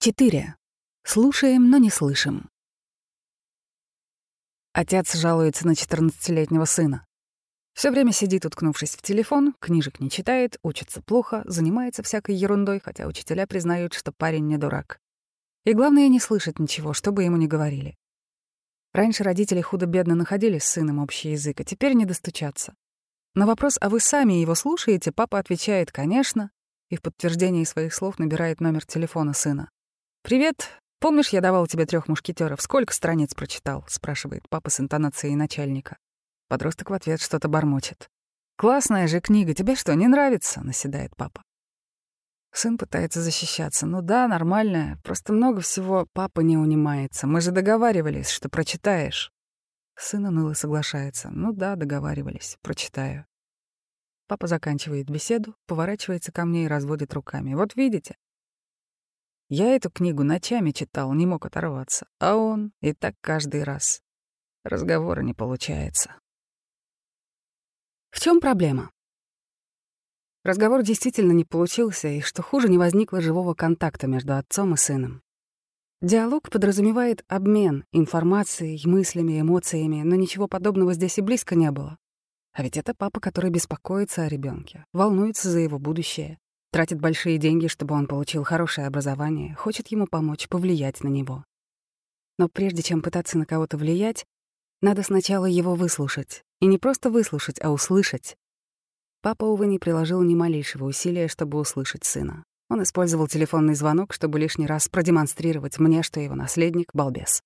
4. Слушаем, но не слышим. Отец жалуется на 14-летнего сына. Все время сидит, уткнувшись в телефон, книжек не читает, учится плохо, занимается всякой ерундой, хотя учителя признают, что парень не дурак. И главное, не слышит ничего, что бы ему ни говорили. Раньше родители худо-бедно находили с сыном общий язык, а теперь не достучаться. На вопрос «А вы сами его слушаете?» папа отвечает «Конечно», и в подтверждении своих слов набирает номер телефона сына. «Привет. Помнишь, я давал тебе трех мушкетеров? Сколько страниц прочитал?» — спрашивает папа с интонацией начальника. Подросток в ответ что-то бормочет. «Классная же книга. Тебе что, не нравится?» — наседает папа. Сын пытается защищаться. «Ну да, нормальная. Просто много всего папа не унимается. Мы же договаривались, что прочитаешь». Сын уныло соглашается. «Ну да, договаривались. Прочитаю». Папа заканчивает беседу, поворачивается ко мне и разводит руками. «Вот видите, я эту книгу ночами читал, не мог оторваться. А он и так каждый раз. Разговора не получается. В чем проблема? Разговор действительно не получился, и, что хуже, не возникло живого контакта между отцом и сыном. Диалог подразумевает обмен информацией, мыслями, эмоциями, но ничего подобного здесь и близко не было. А ведь это папа, который беспокоится о ребенке, волнуется за его будущее, Тратит большие деньги, чтобы он получил хорошее образование, хочет ему помочь, повлиять на него. Но прежде чем пытаться на кого-то влиять, надо сначала его выслушать. И не просто выслушать, а услышать. Папа, увы, не приложил ни малейшего усилия, чтобы услышать сына. Он использовал телефонный звонок, чтобы лишний раз продемонстрировать мне, что его наследник — балбес.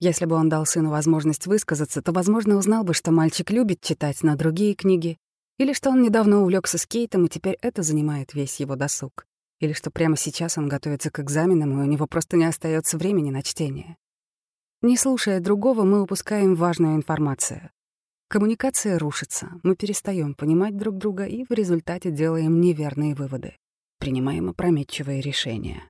Если бы он дал сыну возможность высказаться, то, возможно, узнал бы, что мальчик любит читать на другие книги или что он недавно увлекся скейтом, и теперь это занимает весь его досуг. Или что прямо сейчас он готовится к экзаменам, и у него просто не остается времени на чтение. Не слушая другого, мы упускаем важную информацию. Коммуникация рушится, мы перестаем понимать друг друга и в результате делаем неверные выводы, принимаем опрометчивые решения.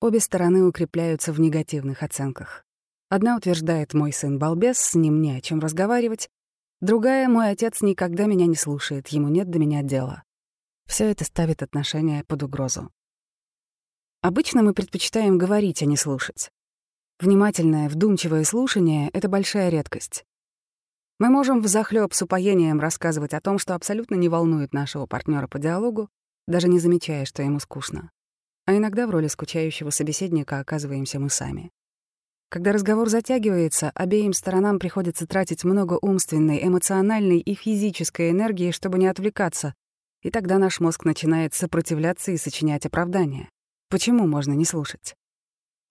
Обе стороны укрепляются в негативных оценках. Одна утверждает «мой сын балбес, с ним не о чем разговаривать», Другая — мой отец никогда меня не слушает, ему нет до меня дела. Все это ставит отношения под угрозу. Обычно мы предпочитаем говорить, а не слушать. Внимательное, вдумчивое слушание — это большая редкость. Мы можем взахлёб с упоением рассказывать о том, что абсолютно не волнует нашего партнера по диалогу, даже не замечая, что ему скучно. А иногда в роли скучающего собеседника оказываемся мы сами. Когда разговор затягивается, обеим сторонам приходится тратить много умственной, эмоциональной и физической энергии, чтобы не отвлекаться, и тогда наш мозг начинает сопротивляться и сочинять оправдания. Почему можно не слушать?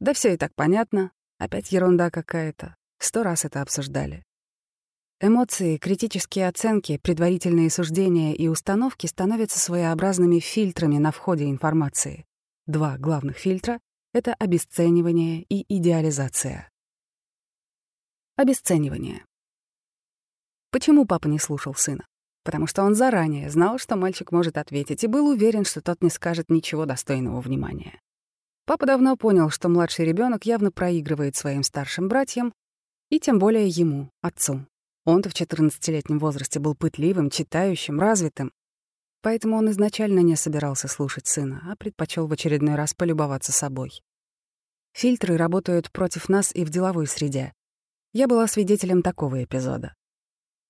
Да все и так понятно. Опять ерунда какая-то. Сто раз это обсуждали. Эмоции, критические оценки, предварительные суждения и установки становятся своеобразными фильтрами на входе информации. Два главных фильтра это обесценивание и идеализация. Обесценивание. Почему папа не слушал сына? Потому что он заранее знал, что мальчик может ответить, и был уверен, что тот не скажет ничего достойного внимания. Папа давно понял, что младший ребенок явно проигрывает своим старшим братьям, и тем более ему, отцу. Он-то в 14-летнем возрасте был пытливым, читающим, развитым, Поэтому он изначально не собирался слушать сына, а предпочел в очередной раз полюбоваться собой. Фильтры работают против нас и в деловой среде. Я была свидетелем такого эпизода.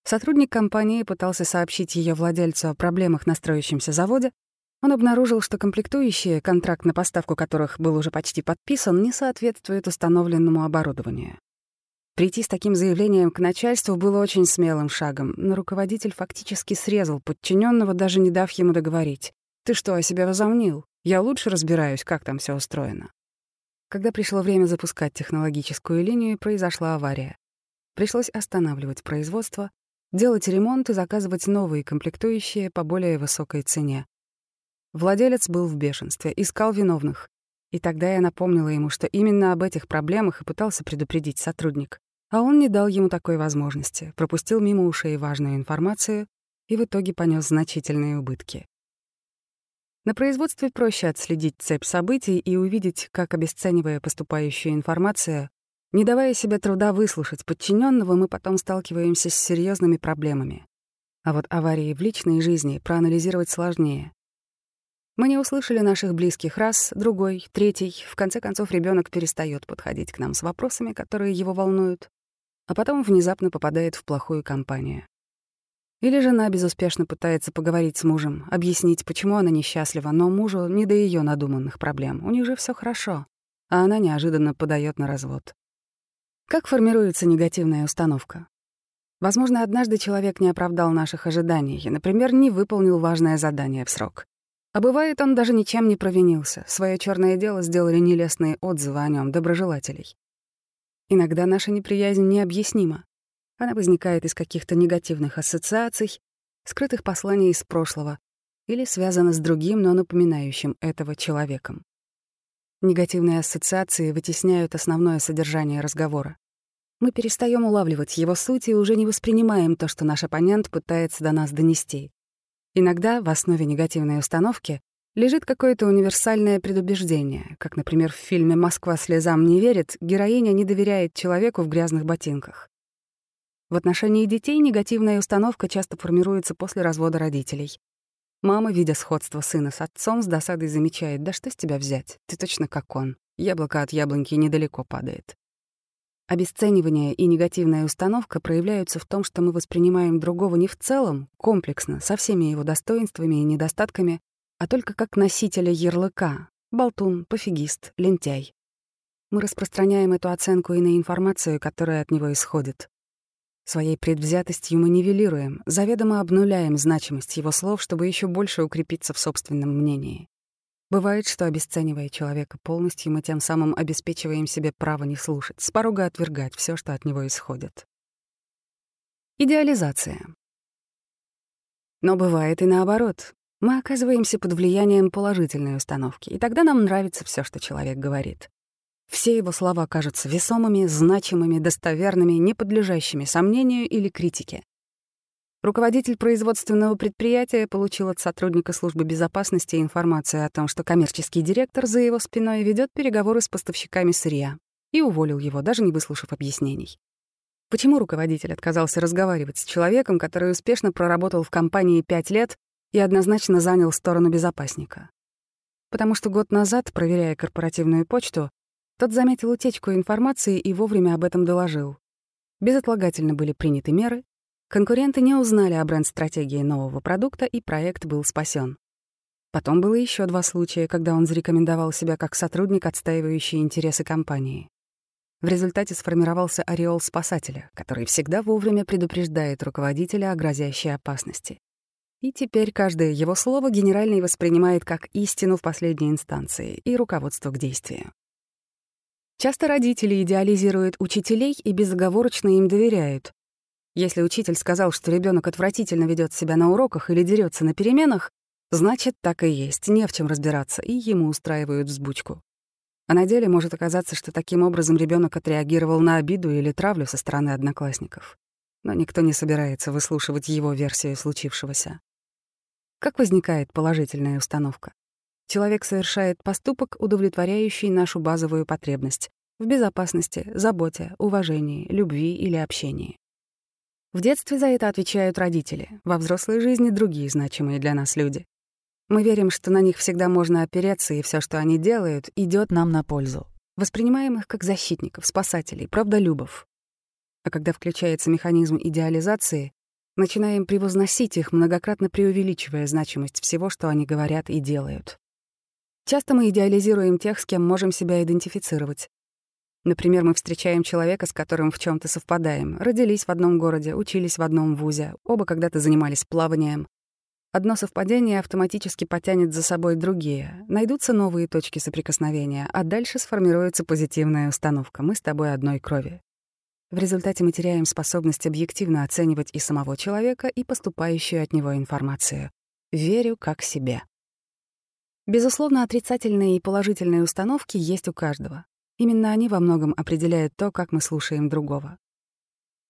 Сотрудник компании пытался сообщить ее владельцу о проблемах на строящемся заводе. Он обнаружил, что комплектующие, контракт на поставку которых был уже почти подписан, не соответствуют установленному оборудованию. Прийти с таким заявлением к начальству было очень смелым шагом, но руководитель фактически срезал подчиненного, даже не дав ему договорить. «Ты что, о себе возомнил? Я лучше разбираюсь, как там все устроено». Когда пришло время запускать технологическую линию, произошла авария. Пришлось останавливать производство, делать ремонт и заказывать новые комплектующие по более высокой цене. Владелец был в бешенстве, искал виновных. И тогда я напомнила ему, что именно об этих проблемах и пытался предупредить сотрудник. А он не дал ему такой возможности, пропустил мимо ушей важную информацию и в итоге понес значительные убытки. На производстве проще отследить цепь событий и увидеть, как, обесценивая поступающую информацию, не давая себе труда выслушать подчиненного, мы потом сталкиваемся с серьезными проблемами. А вот аварии в личной жизни проанализировать сложнее. Мы не услышали наших близких раз, другой, третий. В конце концов, ребенок перестает подходить к нам с вопросами, которые его волнуют, а потом внезапно попадает в плохую компанию. Или жена безуспешно пытается поговорить с мужем, объяснить, почему она несчастлива, но мужу не до ее надуманных проблем. У них же все хорошо, а она неожиданно подает на развод. Как формируется негативная установка? Возможно, однажды человек не оправдал наших ожиданий и, например, не выполнил важное задание в срок. А бывает, он даже ничем не провинился. Свое черное дело сделали нелестные отзывы о нем доброжелателей. Иногда наша неприязнь необъяснима. Она возникает из каких-то негативных ассоциаций, скрытых посланий из прошлого или связана с другим, но напоминающим этого человеком. Негативные ассоциации вытесняют основное содержание разговора. Мы перестаем улавливать его суть и уже не воспринимаем то, что наш оппонент пытается до нас донести. Иногда в основе негативной установки лежит какое-то универсальное предубеждение, как, например, в фильме «Москва слезам не верит» героиня не доверяет человеку в грязных ботинках. В отношении детей негативная установка часто формируется после развода родителей. Мама, видя сходство сына с отцом, с досадой замечает, «Да что с тебя взять? Ты точно как он. Яблоко от яблоньки недалеко падает». Обесценивание и негативная установка проявляются в том, что мы воспринимаем другого не в целом, комплексно, со всеми его достоинствами и недостатками, а только как носителя ярлыка — болтун, пофигист, лентяй. Мы распространяем эту оценку и на информацию, которая от него исходит. Своей предвзятостью мы нивелируем, заведомо обнуляем значимость его слов, чтобы еще больше укрепиться в собственном мнении. Бывает, что, обесценивая человека полностью, мы тем самым обеспечиваем себе право не слушать, с порога отвергать все, что от него исходит. Идеализация. Но бывает и наоборот. Мы оказываемся под влиянием положительной установки, и тогда нам нравится все, что человек говорит. Все его слова кажутся весомыми, значимыми, достоверными, не подлежащими сомнению или критике. Руководитель производственного предприятия получил от сотрудника службы безопасности информацию о том, что коммерческий директор за его спиной ведет переговоры с поставщиками сырья, и уволил его, даже не выслушав объяснений. Почему руководитель отказался разговаривать с человеком, который успешно проработал в компании пять лет и однозначно занял сторону безопасника? Потому что год назад, проверяя корпоративную почту, тот заметил утечку информации и вовремя об этом доложил. Безотлагательно были приняты меры, конкуренты не узнали о бренд-стратегии нового продукта, и проект был спасен. Потом было еще два случая, когда он зарекомендовал себя как сотрудник, отстаивающий интересы компании. В результате сформировался ореол спасателя, который всегда вовремя предупреждает руководителя о грозящей опасности. И теперь каждое его слово генеральный воспринимает как истину в последней инстанции и руководство к действию. Часто родители идеализируют учителей и безоговорочно им доверяют. Если учитель сказал, что ребенок отвратительно ведет себя на уроках или дерется на переменах, значит, так и есть, не в чем разбираться, и ему устраивают взбучку. А на деле может оказаться, что таким образом ребенок отреагировал на обиду или травлю со стороны одноклассников. Но никто не собирается выслушивать его версию случившегося. Как возникает положительная установка? Человек совершает поступок, удовлетворяющий нашу базовую потребность в безопасности, заботе, уважении, любви или общении. В детстве за это отвечают родители, во взрослой жизни — другие значимые для нас люди. Мы верим, что на них всегда можно опереться, и все, что они делают, идет нам на пользу. Воспринимаем их как защитников, спасателей, правдолюбов. А когда включается механизм идеализации, начинаем превозносить их, многократно преувеличивая значимость всего, что они говорят и делают. Часто мы идеализируем тех, с кем можем себя идентифицировать. Например, мы встречаем человека, с которым в чем то совпадаем. Родились в одном городе, учились в одном вузе, оба когда-то занимались плаванием. Одно совпадение автоматически потянет за собой другие. Найдутся новые точки соприкосновения, а дальше сформируется позитивная установка. Мы с тобой одной крови. В результате мы теряем способность объективно оценивать и самого человека, и поступающую от него информацию. Верю как себе. Безусловно, отрицательные и положительные установки есть у каждого. Именно они во многом определяют то, как мы слушаем другого.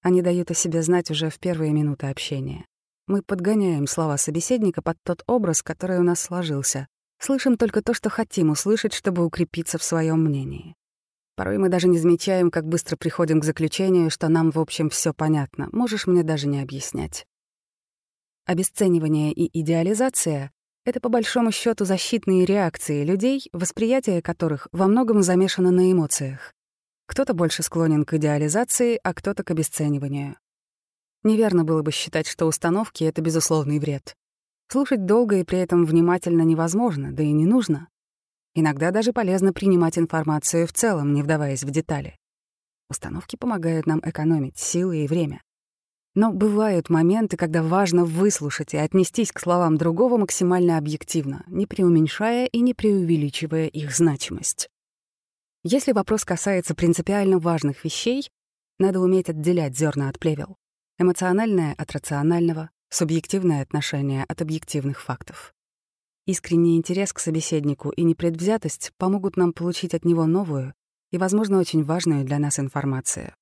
Они дают о себе знать уже в первые минуты общения. Мы подгоняем слова собеседника под тот образ, который у нас сложился. Слышим только то, что хотим услышать, чтобы укрепиться в своем мнении. Порой мы даже не замечаем, как быстро приходим к заключению, что нам, в общем, все понятно, можешь мне даже не объяснять. Обесценивание и идеализация Это по большому счету защитные реакции людей, восприятие которых во многом замешано на эмоциях. Кто-то больше склонен к идеализации, а кто-то к обесцениванию. Неверно было бы считать, что установки — это безусловный вред. Слушать долго и при этом внимательно невозможно, да и не нужно. Иногда даже полезно принимать информацию в целом, не вдаваясь в детали. Установки помогают нам экономить силы и время. Но бывают моменты, когда важно выслушать и отнестись к словам другого максимально объективно, не преуменьшая и не преувеличивая их значимость. Если вопрос касается принципиально важных вещей, надо уметь отделять зерна от плевел, эмоциональное от рационального, субъективное отношение от объективных фактов. Искренний интерес к собеседнику и непредвзятость помогут нам получить от него новую и, возможно, очень важную для нас информацию.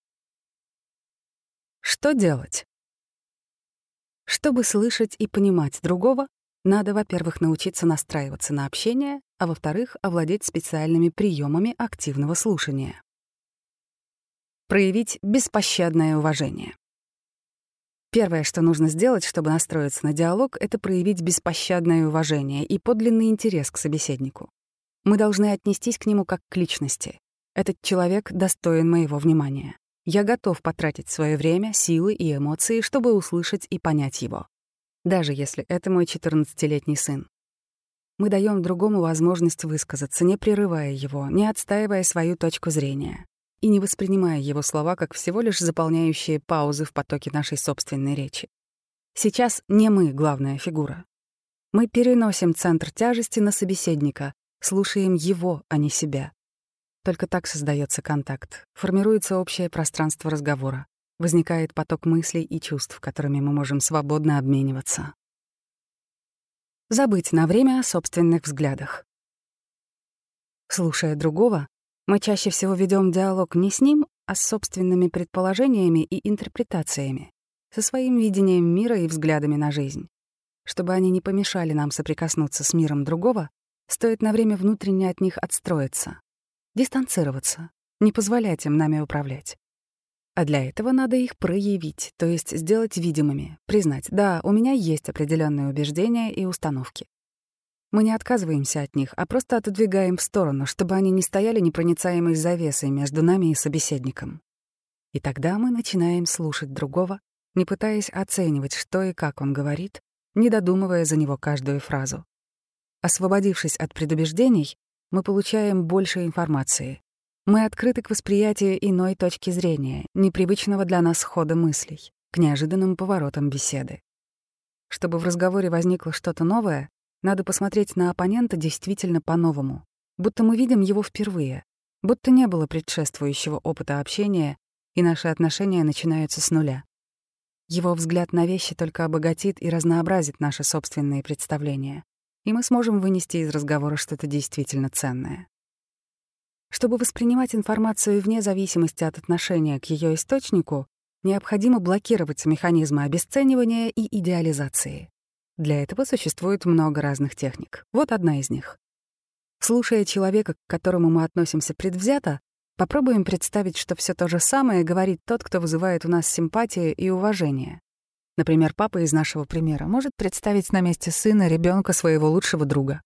Что делать? Чтобы слышать и понимать другого, надо, во-первых, научиться настраиваться на общение, а во-вторых, овладеть специальными приемами активного слушания. Проявить беспощадное уважение. Первое, что нужно сделать, чтобы настроиться на диалог, это проявить беспощадное уважение и подлинный интерес к собеседнику. Мы должны отнестись к нему как к личности. Этот человек достоин моего внимания. Я готов потратить свое время, силы и эмоции, чтобы услышать и понять его даже если это мой 14-летний сын. Мы даем другому возможность высказаться, не прерывая его, не отстаивая свою точку зрения и не воспринимая его слова как всего лишь заполняющие паузы в потоке нашей собственной речи. Сейчас не мы главная фигура. Мы переносим центр тяжести на собеседника, слушаем его, а не себя. Только так создается контакт, формируется общее пространство разговора возникает поток мыслей и чувств, которыми мы можем свободно обмениваться. Забыть на время о собственных взглядах. Слушая другого, мы чаще всего ведем диалог не с ним, а с собственными предположениями и интерпретациями, со своим видением мира и взглядами на жизнь. Чтобы они не помешали нам соприкоснуться с миром другого, стоит на время внутренне от них отстроиться, дистанцироваться, не позволять им нами управлять. А для этого надо их проявить, то есть сделать видимыми, признать, да, у меня есть определенные убеждения и установки. Мы не отказываемся от них, а просто отодвигаем в сторону, чтобы они не стояли непроницаемой завесой между нами и собеседником. И тогда мы начинаем слушать другого, не пытаясь оценивать, что и как он говорит, не додумывая за него каждую фразу. Освободившись от предубеждений, мы получаем больше информации, мы открыты к восприятию иной точки зрения, непривычного для нас хода мыслей, к неожиданным поворотам беседы. Чтобы в разговоре возникло что-то новое, надо посмотреть на оппонента действительно по-новому, будто мы видим его впервые, будто не было предшествующего опыта общения, и наши отношения начинаются с нуля. Его взгляд на вещи только обогатит и разнообразит наши собственные представления, и мы сможем вынести из разговора что-то действительно ценное. Чтобы воспринимать информацию вне зависимости от отношения к ее источнику, необходимо блокировать механизмы обесценивания и идеализации. Для этого существует много разных техник. Вот одна из них. Слушая человека, к которому мы относимся предвзято, попробуем представить, что все то же самое говорит тот, кто вызывает у нас симпатию и уважение. Например, папа из нашего примера может представить на месте сына ребенка своего лучшего друга.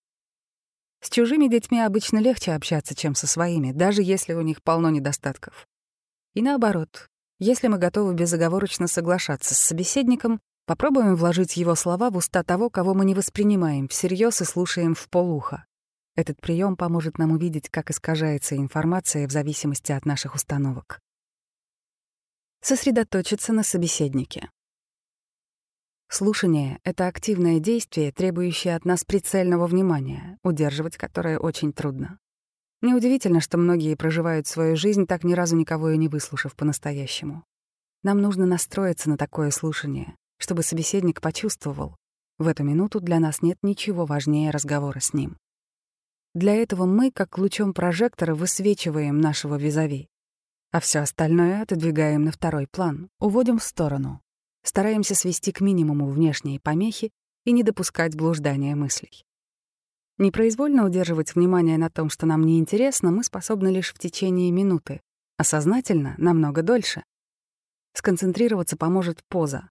С чужими детьми обычно легче общаться, чем со своими, даже если у них полно недостатков. И наоборот, если мы готовы безоговорочно соглашаться с собеседником, попробуем вложить его слова в уста того, кого мы не воспринимаем всерьез и слушаем в полуха. Этот прием поможет нам увидеть, как искажается информация в зависимости от наших установок. Сосредоточиться на собеседнике. Слушание — это активное действие, требующее от нас прицельного внимания, удерживать которое очень трудно. Неудивительно, что многие проживают свою жизнь так ни разу никого и не выслушав по-настоящему. Нам нужно настроиться на такое слушание, чтобы собеседник почувствовал, в эту минуту для нас нет ничего важнее разговора с ним. Для этого мы, как лучом прожектора, высвечиваем нашего визави, а все остальное отодвигаем на второй план, уводим в сторону, Стараемся свести к минимуму внешние помехи и не допускать блуждания мыслей. Непроизвольно удерживать внимание на том, что нам неинтересно, мы способны лишь в течение минуты, а сознательно — намного дольше. Сконцентрироваться поможет поза.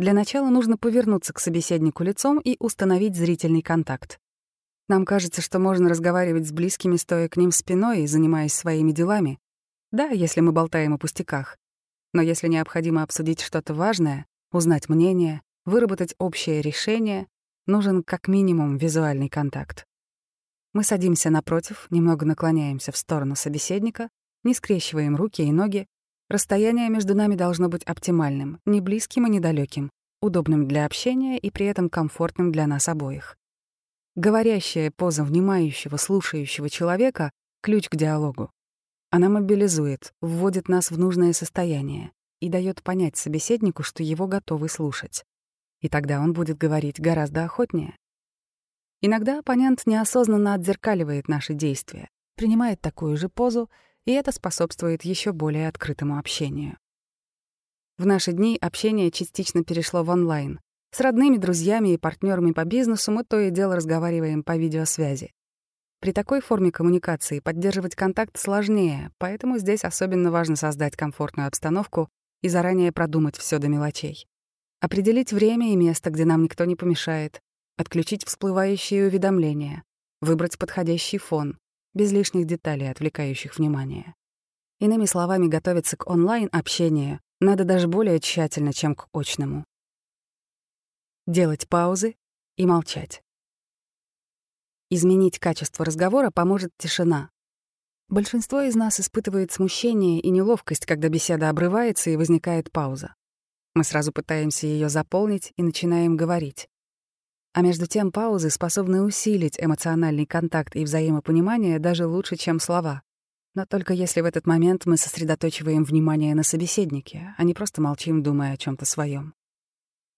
Для начала нужно повернуться к собеседнику лицом и установить зрительный контакт. Нам кажется, что можно разговаривать с близкими, стоя к ним спиной и занимаясь своими делами. Да, если мы болтаем о пустяках. Но если необходимо обсудить что-то важное, узнать мнение, выработать общее решение, нужен как минимум визуальный контакт. Мы садимся напротив, немного наклоняемся в сторону собеседника, не скрещиваем руки и ноги, Расстояние между нами должно быть оптимальным, не близким и недалеким, удобным для общения и при этом комфортным для нас обоих. Говорящая поза внимающего, слушающего человека — ключ к диалогу. Она мобилизует, вводит нас в нужное состояние и дает понять собеседнику, что его готовы слушать. И тогда он будет говорить гораздо охотнее. Иногда оппонент неосознанно отзеркаливает наши действия, принимает такую же позу — и это способствует еще более открытому общению. В наши дни общение частично перешло в онлайн. С родными, друзьями и партнерами по бизнесу мы то и дело разговариваем по видеосвязи. При такой форме коммуникации поддерживать контакт сложнее, поэтому здесь особенно важно создать комфортную обстановку и заранее продумать все до мелочей. Определить время и место, где нам никто не помешает, отключить всплывающие уведомления, выбрать подходящий фон, без лишних деталей, отвлекающих внимание. Иными словами, готовиться к онлайн-общению надо даже более тщательно, чем к очному. Делать паузы и молчать. Изменить качество разговора поможет тишина. Большинство из нас испытывает смущение и неловкость, когда беседа обрывается и возникает пауза. Мы сразу пытаемся ее заполнить и начинаем говорить. А между тем паузы способны усилить эмоциональный контакт и взаимопонимание даже лучше, чем слова. Но только если в этот момент мы сосредоточиваем внимание на собеседнике, а не просто молчим, думая о чем то своем.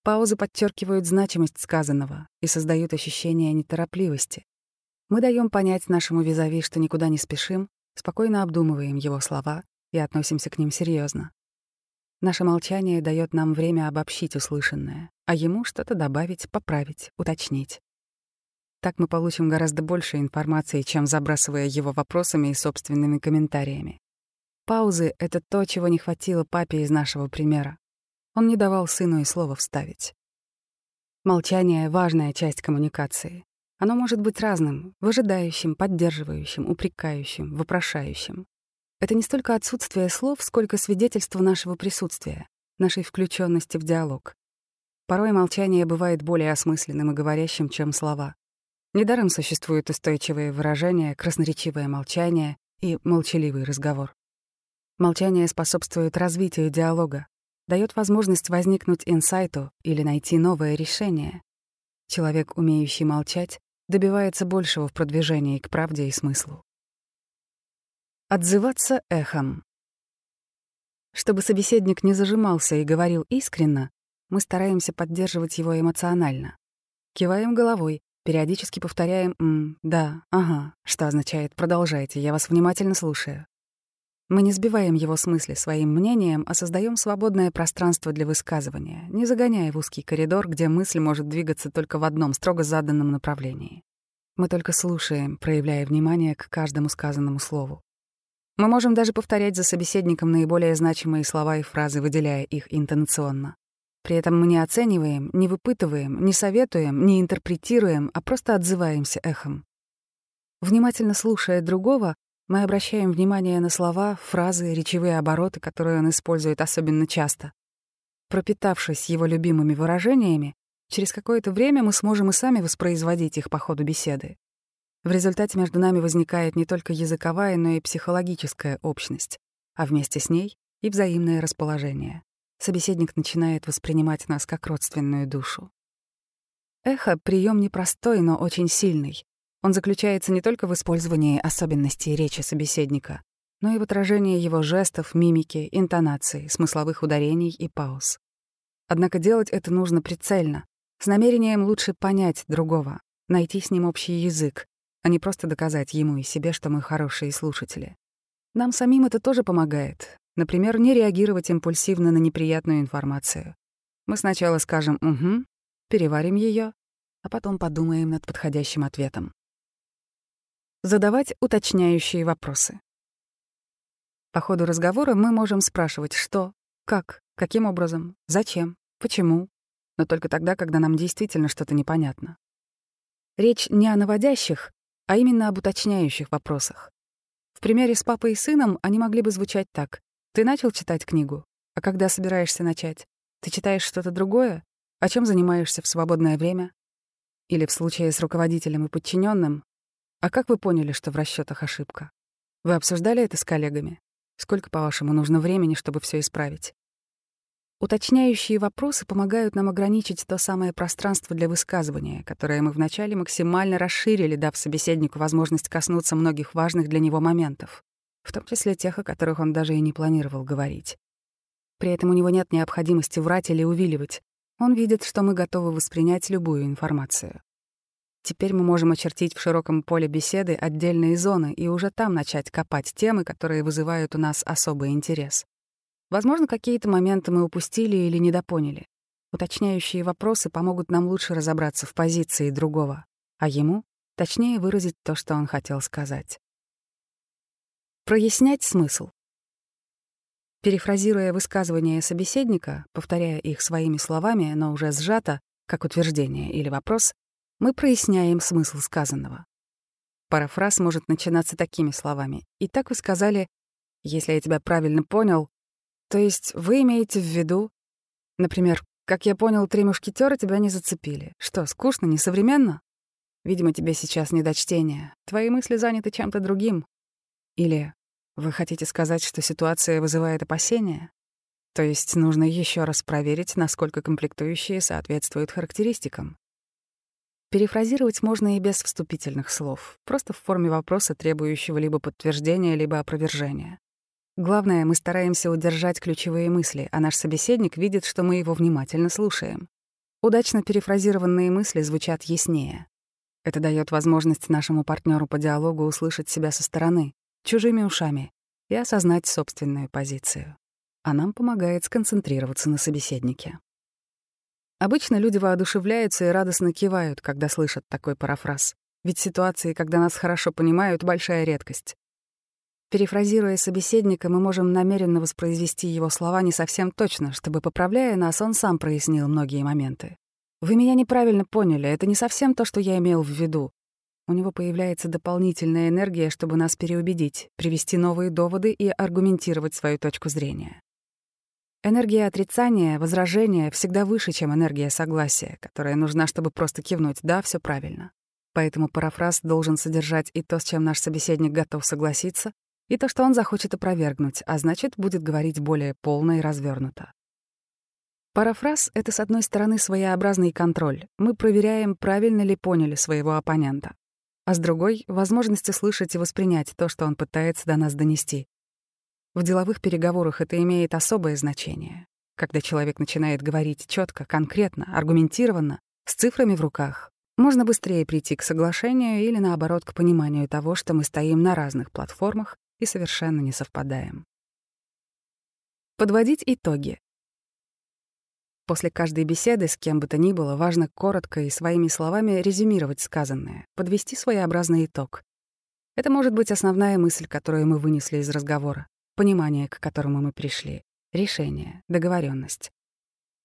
Паузы подчеркивают значимость сказанного и создают ощущение неторопливости. Мы даем понять нашему визави, что никуда не спешим, спокойно обдумываем его слова и относимся к ним серьезно. Наше молчание дает нам время обобщить услышанное, а ему что-то добавить, поправить, уточнить. Так мы получим гораздо больше информации, чем забрасывая его вопросами и собственными комментариями. Паузы — это то, чего не хватило папе из нашего примера. Он не давал сыну и слова вставить. Молчание — важная часть коммуникации. Оно может быть разным — выжидающим, поддерживающим, упрекающим, вопрошающим. Это не столько отсутствие слов, сколько свидетельство нашего присутствия, нашей включенности в диалог. Порой молчание бывает более осмысленным и говорящим, чем слова. Недаром существуют устойчивые выражения, красноречивое молчание и молчаливый разговор. Молчание способствует развитию диалога, дает возможность возникнуть инсайту или найти новое решение. Человек, умеющий молчать, добивается большего в продвижении к правде и смыслу. Отзываться эхом. Чтобы собеседник не зажимался и говорил искренно, мы стараемся поддерживать его эмоционально. Киваем головой, периодически повторяем «м», «да», «ага», что означает «продолжайте, я вас внимательно слушаю». Мы не сбиваем его с мысли своим мнением, а создаем свободное пространство для высказывания, не загоняя в узкий коридор, где мысль может двигаться только в одном строго заданном направлении. Мы только слушаем, проявляя внимание к каждому сказанному слову. Мы можем даже повторять за собеседником наиболее значимые слова и фразы, выделяя их интонационно. При этом мы не оцениваем, не выпытываем, не советуем, не интерпретируем, а просто отзываемся эхом. Внимательно слушая другого, мы обращаем внимание на слова, фразы, речевые обороты, которые он использует особенно часто. Пропитавшись его любимыми выражениями, через какое-то время мы сможем и сами воспроизводить их по ходу беседы. В результате между нами возникает не только языковая, но и психологическая общность, а вместе с ней и взаимное расположение. Собеседник начинает воспринимать нас как родственную душу. Эхо — прием непростой, но очень сильный. Он заключается не только в использовании особенностей речи собеседника, но и в отражении его жестов, мимики, интонаций, смысловых ударений и пауз. Однако делать это нужно прицельно, с намерением лучше понять другого, найти с ним общий язык, а не просто доказать ему и себе, что мы хорошие слушатели. Нам самим это тоже помогает. Например, не реагировать импульсивно на неприятную информацию. Мы сначала скажем «угу», переварим ее, а потом подумаем над подходящим ответом. Задавать уточняющие вопросы. По ходу разговора мы можем спрашивать «что», «как», «каким образом», «зачем», «почему», но только тогда, когда нам действительно что-то непонятно. Речь не о наводящих, а именно об уточняющих вопросах. В примере с папой и сыном они могли бы звучать так. «Ты начал читать книгу? А когда собираешься начать? Ты читаешь что-то другое? О чем занимаешься в свободное время?» Или в случае с руководителем и подчиненным, «А как вы поняли, что в расчетах ошибка? Вы обсуждали это с коллегами? Сколько, по-вашему, нужно времени, чтобы все исправить?» Уточняющие вопросы помогают нам ограничить то самое пространство для высказывания, которое мы вначале максимально расширили, дав собеседнику возможность коснуться многих важных для него моментов, в том числе тех, о которых он даже и не планировал говорить. При этом у него нет необходимости врать или увиливать. Он видит, что мы готовы воспринять любую информацию. Теперь мы можем очертить в широком поле беседы отдельные зоны и уже там начать копать темы, которые вызывают у нас особый интерес. Возможно, какие-то моменты мы упустили или недопоняли. Уточняющие вопросы помогут нам лучше разобраться в позиции другого, а ему — точнее выразить то, что он хотел сказать. Прояснять смысл. Перефразируя высказывания собеседника, повторяя их своими словами, но уже сжато, как утверждение или вопрос, мы проясняем смысл сказанного. Парафраз может начинаться такими словами. «Итак вы сказали, если я тебя правильно понял, то есть вы имеете в виду, например, как я понял, три мушкетера тебя не зацепили. Что, скучно, несовременно? Видимо, тебе сейчас не до чтения. Твои мысли заняты чем-то другим. Или вы хотите сказать, что ситуация вызывает опасения? То есть нужно еще раз проверить, насколько комплектующие соответствуют характеристикам. Перефразировать можно и без вступительных слов, просто в форме вопроса, требующего либо подтверждения, либо опровержения. Главное, мы стараемся удержать ключевые мысли, а наш собеседник видит, что мы его внимательно слушаем. Удачно перефразированные мысли звучат яснее. Это дает возможность нашему партнеру по диалогу услышать себя со стороны, чужими ушами, и осознать собственную позицию. А нам помогает сконцентрироваться на собеседнике. Обычно люди воодушевляются и радостно кивают, когда слышат такой парафраз. Ведь ситуации, когда нас хорошо понимают, — большая редкость. Перефразируя собеседника, мы можем намеренно воспроизвести его слова не совсем точно, чтобы, поправляя нас, он сам прояснил многие моменты. «Вы меня неправильно поняли, это не совсем то, что я имел в виду». У него появляется дополнительная энергия, чтобы нас переубедить, привести новые доводы и аргументировать свою точку зрения. Энергия отрицания, возражения всегда выше, чем энергия согласия, которая нужна, чтобы просто кивнуть «да, все правильно». Поэтому парафраз должен содержать и то, с чем наш собеседник готов согласиться, и то, что он захочет опровергнуть, а значит, будет говорить более полно и развернуто. Парафраз — это, с одной стороны, своеобразный контроль. Мы проверяем, правильно ли поняли своего оппонента. А с другой — возможность услышать и воспринять то, что он пытается до нас донести. В деловых переговорах это имеет особое значение. Когда человек начинает говорить четко, конкретно, аргументированно, с цифрами в руках, можно быстрее прийти к соглашению или, наоборот, к пониманию того, что мы стоим на разных платформах и совершенно не совпадаем. Подводить итоги. После каждой беседы с кем бы то ни было важно коротко и своими словами резюмировать сказанное, подвести своеобразный итог. Это может быть основная мысль, которую мы вынесли из разговора, понимание, к которому мы пришли, решение, договоренность.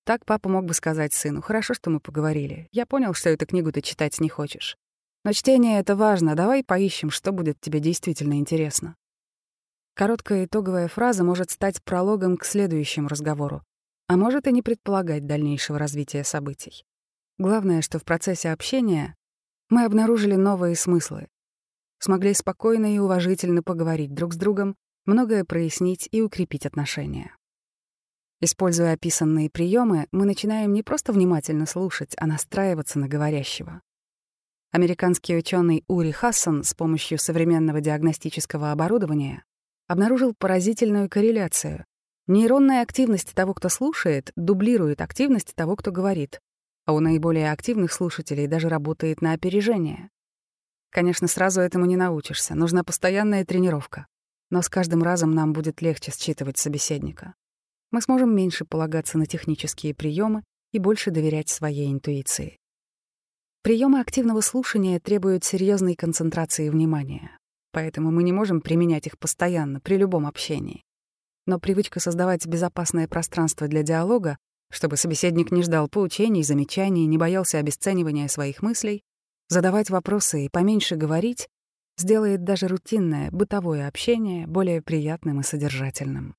Так папа мог бы сказать сыну, «Хорошо, что мы поговорили. Я понял, что эту книгу ты читать не хочешь. Но чтение — это важно. Давай поищем, что будет тебе действительно интересно». Короткая итоговая фраза может стать прологом к следующему разговору, а может и не предполагать дальнейшего развития событий. Главное, что в процессе общения мы обнаружили новые смыслы, смогли спокойно и уважительно поговорить друг с другом, многое прояснить и укрепить отношения. Используя описанные приемы, мы начинаем не просто внимательно слушать, а настраиваться на говорящего. Американский ученый Ури Хассон с помощью современного диагностического оборудования обнаружил поразительную корреляцию. Нейронная активность того, кто слушает, дублирует активность того, кто говорит, а у наиболее активных слушателей даже работает на опережение. Конечно, сразу этому не научишься, нужна постоянная тренировка. Но с каждым разом нам будет легче считывать собеседника. Мы сможем меньше полагаться на технические приемы и больше доверять своей интуиции. Приемы активного слушания требуют серьезной концентрации внимания поэтому мы не можем применять их постоянно, при любом общении. Но привычка создавать безопасное пространство для диалога Чтобы собеседник не ждал поучений, замечаний, не боялся обесценивания своих мыслей, задавать вопросы и поменьше говорить сделает даже рутинное бытовое общение более приятным и содержательным.